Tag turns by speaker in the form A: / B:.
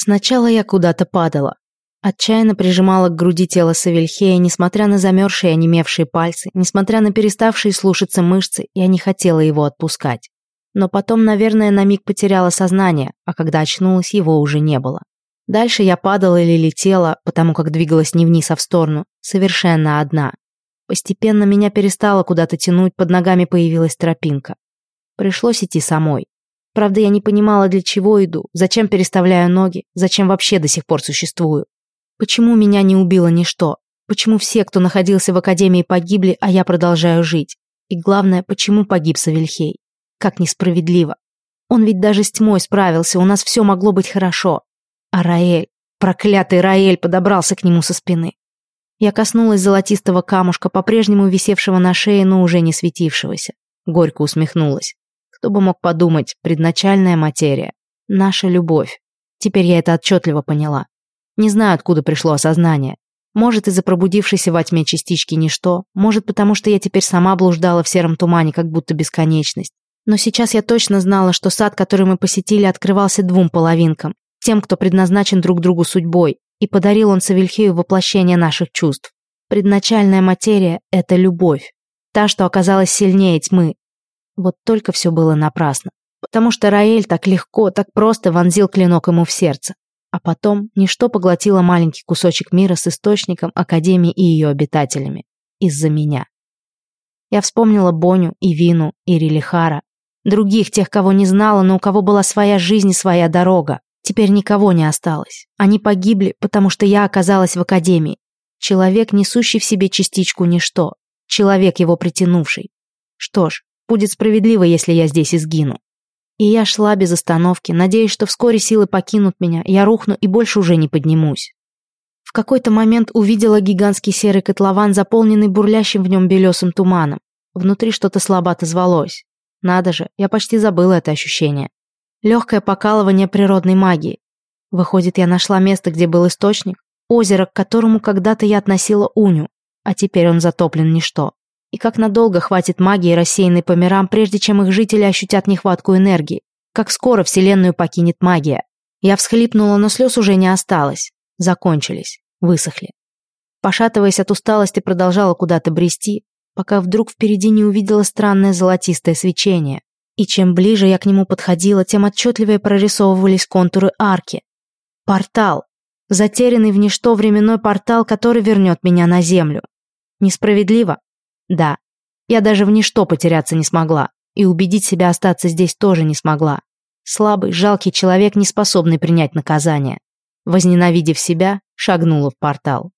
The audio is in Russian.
A: Сначала я куда-то падала. Отчаянно прижимала к груди тело Савельхея, несмотря на замерзшие и онемевшие пальцы, несмотря на переставшие слушаться мышцы, я не хотела его отпускать. Но потом, наверное, на миг потеряла сознание, а когда очнулась, его уже не было. Дальше я падала или летела, потому как двигалась не вниз, а в сторону, совершенно одна. Постепенно меня перестало куда-то тянуть, под ногами появилась тропинка. Пришлось идти самой. Правда, я не понимала, для чего иду, зачем переставляю ноги, зачем вообще до сих пор существую. Почему меня не убило ничто? Почему все, кто находился в академии, погибли, а я продолжаю жить? И главное, почему погиб Савельхей? Как несправедливо. Он ведь даже с тьмой справился, у нас все могло быть хорошо. А Раэль, проклятый Раэль, подобрался к нему со спины. Я коснулась золотистого камушка, по-прежнему висевшего на шее, но уже не светившегося. Горько усмехнулась. Кто бы мог подумать, предначальная материя. Наша любовь. Теперь я это отчетливо поняла. Не знаю, откуда пришло осознание. Может, из-за пробудившейся во тьме частички ничто, может, потому что я теперь сама блуждала в сером тумане, как будто бесконечность. Но сейчас я точно знала, что сад, который мы посетили, открывался двум половинкам, тем, кто предназначен друг другу судьбой, и подарил он Савельхею воплощение наших чувств. Предначальная материя — это любовь, та, что оказалась сильнее тьмы. Вот только все было напрасно, потому что Раэль так легко, так просто вонзил клинок ему в сердце. А потом ничто поглотило маленький кусочек мира с источником, Академией и ее обитателями. Из-за меня. Я вспомнила Боню, и Вину, и Рилихара. Других, тех, кого не знала, но у кого была своя жизнь и своя дорога. Теперь никого не осталось. Они погибли, потому что я оказалась в Академии. Человек, несущий в себе частичку ничто. Человек, его притянувший. Что ж, будет справедливо, если я здесь изгину. И я шла без остановки, надеясь, что вскоре силы покинут меня, я рухну и больше уже не поднимусь. В какой-то момент увидела гигантский серый котлован, заполненный бурлящим в нем белесым туманом. Внутри что-то слабо отозвалось. Надо же, я почти забыла это ощущение. Легкое покалывание природной магии. Выходит, я нашла место, где был источник, озеро, к которому когда-то я относила Уню, а теперь он затоплен ничто. И как надолго хватит магии, рассеянной по мирам, прежде чем их жители ощутят нехватку энергии? Как скоро Вселенную покинет магия? Я всхлипнула, но слез уже не осталось. Закончились. Высохли. Пошатываясь от усталости, продолжала куда-то брести, пока вдруг впереди не увидела странное золотистое свечение. И чем ближе я к нему подходила, тем отчетливее прорисовывались контуры арки. Портал. Затерянный в ничто временной портал, который вернет меня на землю. Несправедливо? Да, я даже в ничто потеряться не смогла, и убедить себя остаться здесь тоже не смогла. Слабый, жалкий человек, не способный принять наказание. Возненавидев себя, шагнула в портал.